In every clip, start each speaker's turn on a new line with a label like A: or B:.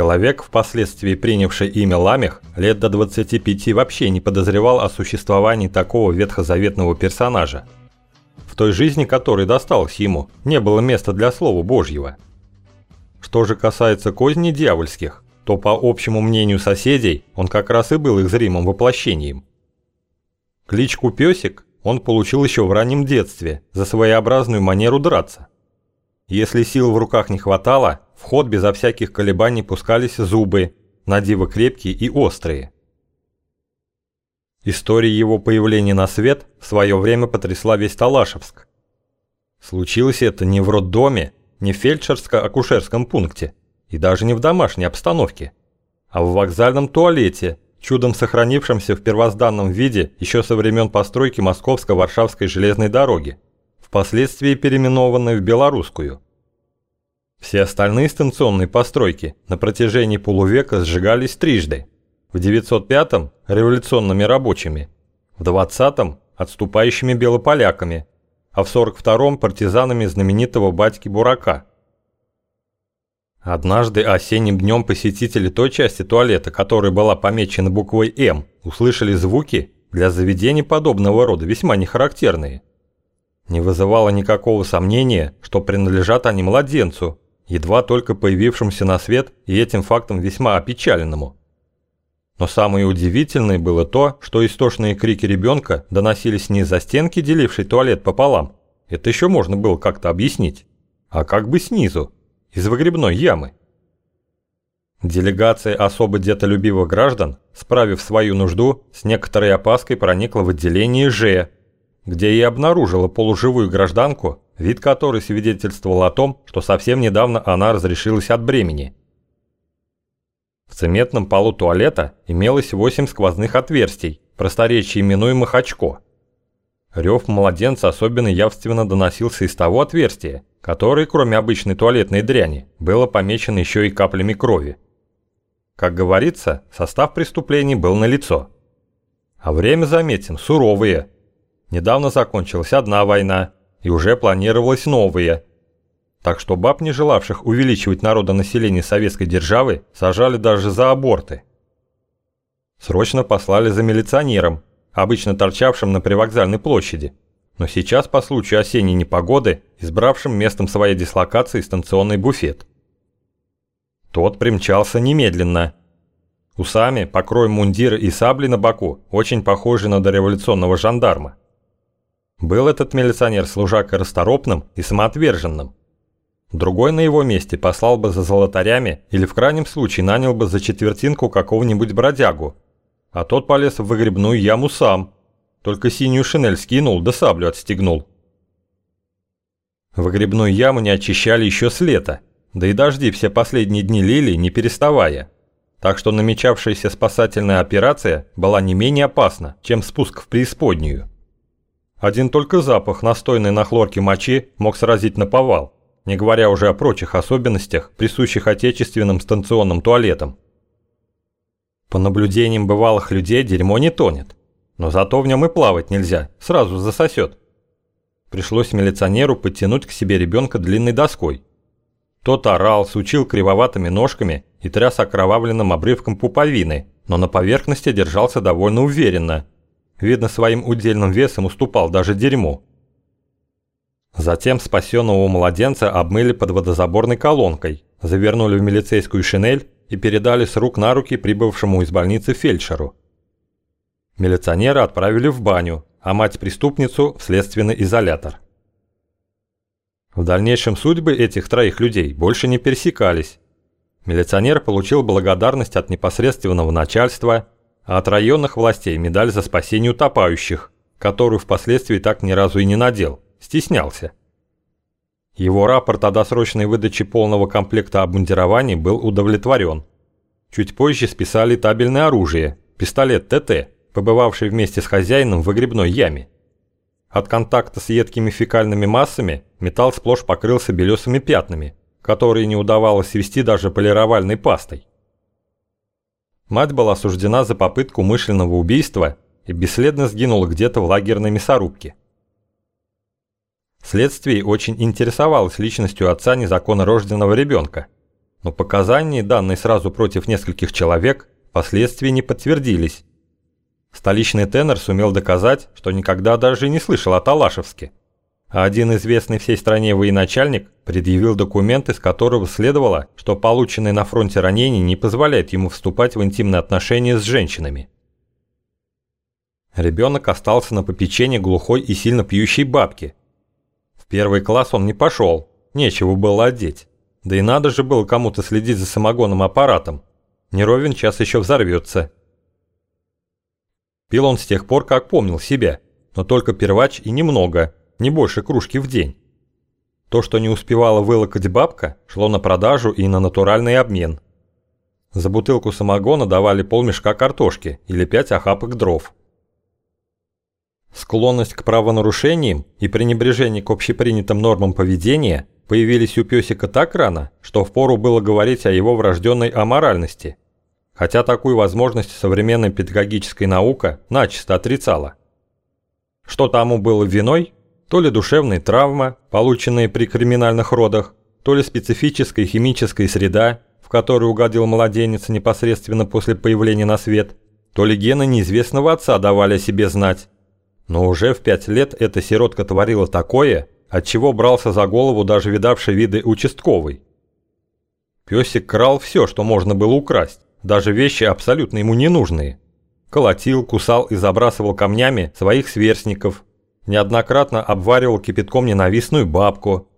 A: Человек, впоследствии принявший имя Ламех, лет до 25 вообще не подозревал о существовании такого ветхозаветного персонажа. В той жизни, которой досталась ему, не было места для слова Божьего. Что же касается козней дьявольских, то по общему мнению соседей он как раз и был их зримым воплощением. Кличку «Песик» он получил еще в раннем детстве за своеобразную манеру драться. Если сил в руках не хватало, в ход безо всяких колебаний пускались зубы, надиво крепкие и острые. История его появления на свет в свое время потрясла весь Талашевск. Случилось это не в роддоме, не в фельдшерско-акушерском пункте и даже не в домашней обстановке, а в вокзальном туалете, чудом сохранившемся в первозданном виде еще со времен постройки Московско-Варшавской железной дороги, впоследствии переименованной в Белорусскую – все остальные станционные постройки на протяжении полувека сжигались трижды. В 905-м – революционными рабочими, в 20-м – отступающими белополяками, а в 42-м – партизанами знаменитого батьки Бурака. Однажды осенним днем посетители той части туалета, которая была помечена буквой «М», услышали звуки, для заведений подобного рода весьма нехарактерные. Не вызывало никакого сомнения, что принадлежат они младенцу, едва только появившемуся на свет и этим фактом весьма опечаленному. Но самое удивительное было то, что истошные крики ребенка доносились не из-за стенки, делившей туалет пополам, это еще можно было как-то объяснить, а как бы снизу, из выгребной ямы. Делегация особо детолюбивых граждан, справив свою нужду, с некоторой опаской проникла в отделение Ж, где и обнаружила полуживую гражданку, вид которой свидетельствовал о том, что совсем недавно она разрешилась от бремени. В цементном полу туалета имелось 8 сквозных отверстий, просторечие именуемых очко. Рев младенца особенно явственно доносился из того отверстия, которое, кроме обычной туалетной дряни, было помечено еще и каплями крови. Как говорится, состав преступлений был налицо. А время, заметим, суровое. Недавно закончилась одна война, и уже планировалось новые. Так что баб, не желавших увеличивать народонаселение советской державы, сажали даже за аборты. Срочно послали за милиционером, обычно торчавшим на привокзальной площади, но сейчас по случаю осенней непогоды, избравшим местом своей дислокации станционный буфет. Тот примчался немедленно. Усами, покрой мундира и сабли на боку, очень похожи на дореволюционного жандарма. Был этот милиционер служакой расторопным и самоотверженным. Другой на его месте послал бы за золотарями или в крайнем случае нанял бы за четвертинку какого-нибудь бродягу. А тот полез в выгребную яму сам. Только синюю шинель скинул да саблю отстегнул. Выгребную яму не очищали еще с лета, да и дожди все последние дни лили, не переставая. Так что намечавшаяся спасательная операция была не менее опасна, чем спуск в преисподнюю. Один только запах настойной на хлорке мочи мог сразить на повал, не говоря уже о прочих особенностях, присущих отечественным станционным туалетам. По наблюдениям бывалых людей дерьмо не тонет, но зато в нем и плавать нельзя, сразу засосет. Пришлось милиционеру подтянуть к себе ребенка длинной доской. Тот орал, сучил кривоватыми ножками и тряс окровавленным обрывком пуповины, но на поверхности держался довольно уверенно – видно, своим удельным весом уступал даже дерьму. Затем спасенного младенца обмыли под водозаборной колонкой, завернули в милицейскую шинель и передали с рук на руки прибывшему из больницы фельдшеру. Милиционера отправили в баню, а мать-преступницу в следственный изолятор. В дальнейшем судьбы этих троих людей больше не пересекались. Милиционер получил благодарность от непосредственного начальства – а от районных властей медаль за спасение утопающих, которую впоследствии так ни разу и не надел, стеснялся. Его рапорт о досрочной выдаче полного комплекта обмундирований был удовлетворен. Чуть позже списали табельное оружие, пистолет ТТ, побывавший вместе с хозяином в выгребной яме. От контакта с едкими фекальными массами металл сплошь покрылся белесыми пятнами, которые не удавалось свести даже полировальной пастой. Мать была осуждена за попытку умышленного убийства и бесследно сгинула где-то в лагерной мясорубке. Следствие очень интересовалось личностью отца незаконно рожденного ребенка. но показания, данные сразу против нескольких человек, впоследствии не подтвердились. Столичный тенор сумел доказать, что никогда даже не слышал о Талашевске. Один известный всей стране военачальник предъявил документ, из которого следовало, что полученное на фронте ранение не позволяет ему вступать в интимные отношения с женщинами. Ребенок остался на попечении глухой и сильно пьющей бабки. В первый класс он не пошел, нечего было одеть. Да и надо же было кому-то следить за самогонным аппаратом. Не ровен час еще взорвется. Пил он с тех пор, как помнил себя, но только первач и немного, не больше кружки в день. То, что не успевала вылокать бабка, шло на продажу и на натуральный обмен. За бутылку самогона давали полмешка картошки или пять охапок дров. Склонность к правонарушениям и пренебрежение к общепринятым нормам поведения появились у песика так рано, что впору было говорить о его врожденной аморальности – хотя такую возможность современная педагогическая наука начисто отрицала. Что тому было виной? То ли душевная травма, полученная при криминальных родах, то ли специфическая химическая среда, в которую угодил младенец непосредственно после появления на свет, то ли гены неизвестного отца давали о себе знать. Но уже в пять лет эта сиротка творила такое, от чего брался за голову даже видавший виды участковый. Песик крал все, что можно было украсть даже вещи абсолютно ему ненужные. Колотил, кусал и забрасывал камнями своих сверстников, неоднократно обваривал кипятком ненавистную бабку,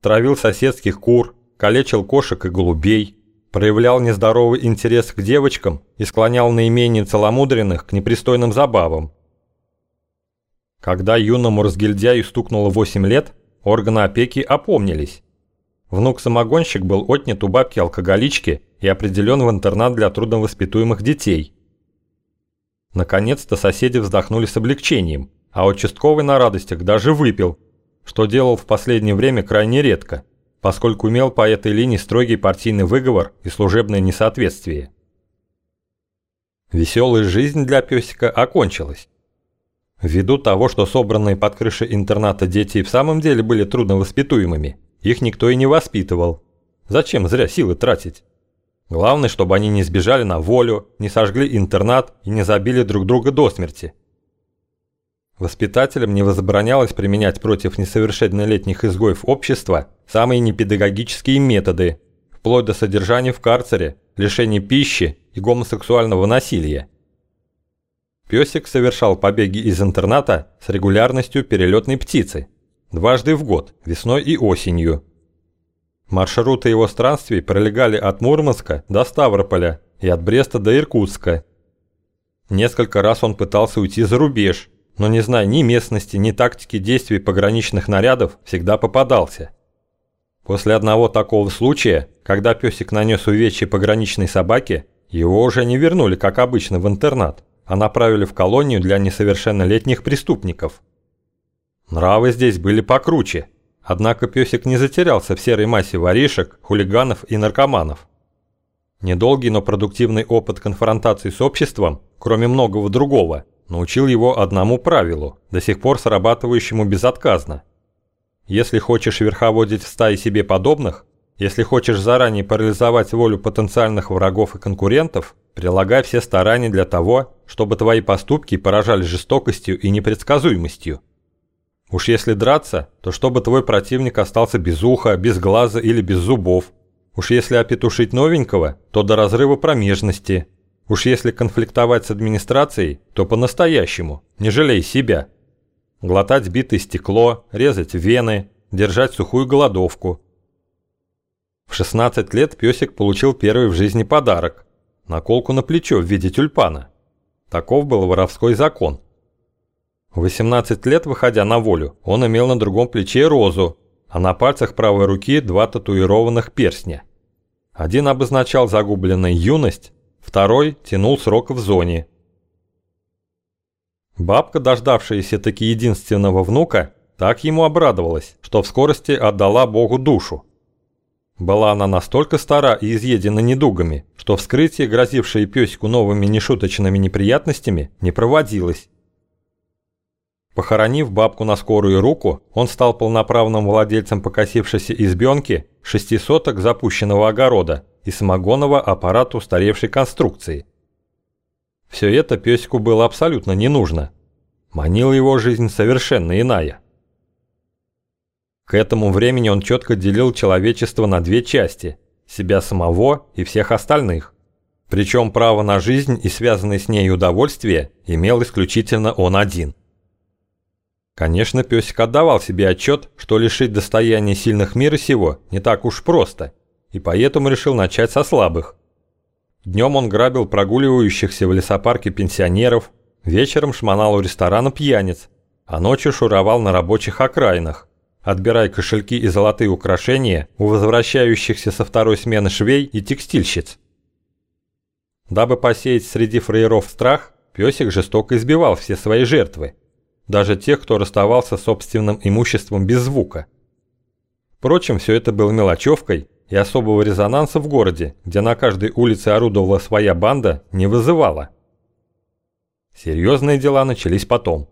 A: травил соседских кур, калечил кошек и голубей, проявлял нездоровый интерес к девочкам и склонял наименее целомудренных к непристойным забавам. Когда юному разгильдяю стукнуло 8 лет, органы опеки опомнились. Внук-самогонщик был отнят у бабки-алкоголички и определен в интернат для трудновоспитуемых детей. Наконец-то соседи вздохнули с облегчением, а участковый на радостях даже выпил, что делал в последнее время крайне редко, поскольку имел по этой линии строгий партийный выговор и служебное несоответствие. Веселая жизнь для песика окончилась. Ввиду того, что собранные под крышей интерната дети в самом деле были трудновоспитуемыми, их никто и не воспитывал. Зачем зря силы тратить? Главное, чтобы они не сбежали на волю, не сожгли интернат и не забили друг друга до смерти. Воспитателям не возбранялось применять против несовершеннолетних изгоев общества самые непедагогические методы, вплоть до содержания в карцере, лишения пищи и гомосексуального насилия. Песик совершал побеги из интерната с регулярностью перелетной птицы, дважды в год, весной и осенью – Маршруты его странствий пролегали от Мурманска до Ставрополя и от Бреста до Иркутска. Несколько раз он пытался уйти за рубеж, но не зная ни местности, ни тактики действий пограничных нарядов, всегда попадался. После одного такого случая, когда песик нанес увечье пограничной собаке, его уже не вернули, как обычно, в интернат, а направили в колонию для несовершеннолетних преступников. Нравы здесь были покруче – Однако песик не затерялся в серой массе воришек, хулиганов и наркоманов. Недолгий, но продуктивный опыт конфронтации с обществом, кроме многого другого, научил его одному правилу, до сих пор срабатывающему безотказно. Если хочешь верховодить в стае себе подобных, если хочешь заранее парализовать волю потенциальных врагов и конкурентов, прилагай все старания для того, чтобы твои поступки поражали жестокостью и непредсказуемостью. Уж если драться, то чтобы твой противник остался без уха, без глаза или без зубов. Уж если опетушить новенького, то до разрыва промежности. Уж если конфликтовать с администрацией, то по-настоящему, не жалей себя. Глотать битое стекло, резать вены, держать сухую голодовку. В 16 лет песик получил первый в жизни подарок – наколку на плечо в виде тюльпана. Таков был воровской закон – в 18 лет, выходя на волю, он имел на другом плече розу, а на пальцах правой руки два татуированных перстня. Один обозначал загубленную юность, второй тянул срок в зоне. Бабка, дождавшаяся таки единственного внука, так ему обрадовалась, что в скорости отдала Богу душу. Была она настолько стара и изъедена недугами, что вскрытие, грозившее песику новыми нешуточными неприятностями, не проводилось. Похоронив бабку на скорую руку, он стал полноправным владельцем покосившейся избенки, шести соток запущенного огорода и самогонного аппарата устаревшей конструкции. Все это песику было абсолютно не нужно. Манила его жизнь совершенно иная. К этому времени он четко делил человечество на две части – себя самого и всех остальных. Причем право на жизнь и связанное с ней удовольствие имел исключительно он один. Конечно, песик отдавал себе отчет, что лишить достояния сильных мира сего не так уж просто, и поэтому решил начать со слабых. Днем он грабил прогуливающихся в лесопарке пенсионеров, вечером шмонал у ресторана пьяниц, а ночью шуровал на рабочих окраинах, отбирая кошельки и золотые украшения у возвращающихся со второй смены швей и текстильщиц. Дабы посеять среди фраеров страх, песик жестоко избивал все свои жертвы, даже тех, кто расставался с собственным имуществом без звука. Впрочем, все это было мелочевкой, и особого резонанса в городе, где на каждой улице орудовала своя банда, не вызывало. Серьезные дела начались потом.